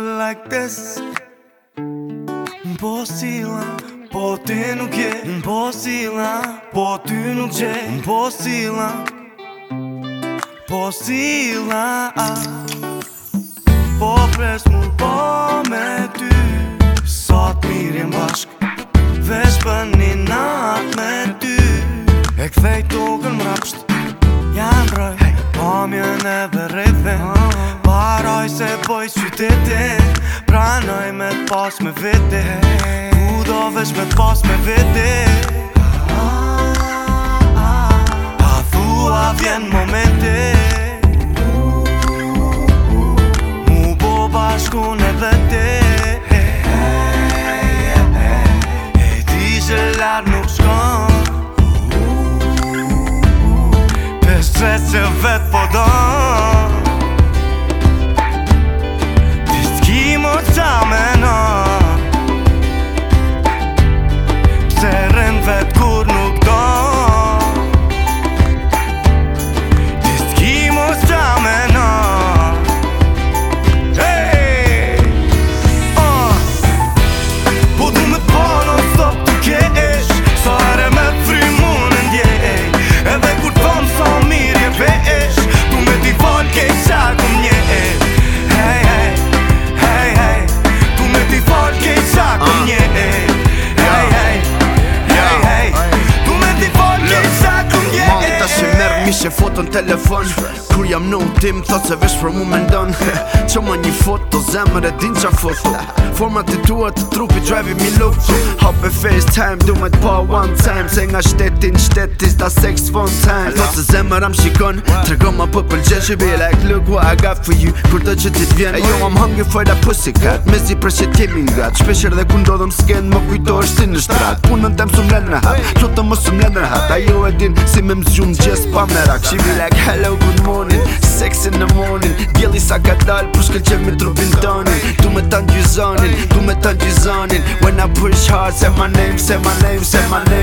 love like this Po sila, po ti nuk je Po sila, po ty nuk je Po sila, po sila ah. Po pres mu po me ty Sot mirim bashk Vesh për një nat me ty E kthej tukën mrapsht Ja rëj hey. Pamje në vërrethe Paraj se boj qytete Pranaj me t'pas me vete Kudo vesh me t'pas me vete trzecia ve podon Wszystkim oczamy foto në telefon Kur jam në utim, thot se vesh për mu me ndon Qo më një foto, zemër e din qa foto Format të tua të trupi, drive i mi look time Du me t'pa one time Se nga shtetin shtetis da sex fun time Ato se zemër am shikon Trego ma për po pëlqen që be like Look what I got for you Kur të që ti t'vjen E jo am hungry for the pussy cat Me zi për që t'jemi nga Shpesher dhe ku ndodhëm s'ken Më kujto është si në shtrat Punën tem su mlen në hat Sot të më s'umlen në hat Ajo e din si me mzjum gjes pa merak rak Shibi like hello good morning seksin në morning Djeli sa ka dal, për shkëll qef me trupin tonin Tu me tanë gjizonin, tu me tanë gjizonin When I push hard, say my name, say my name, say my name